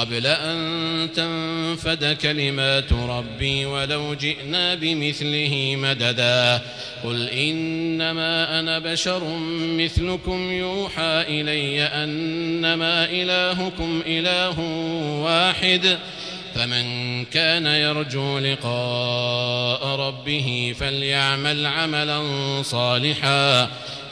قبل أن تنفد كلمات ربي ولو جئنا بمثله مددا. قل إنما أنا بشر مثلكم يوحى إلي أنما إلهكم إله واحد. فمن كان يرجو لقاء ربه فليعمل عملا صالحا.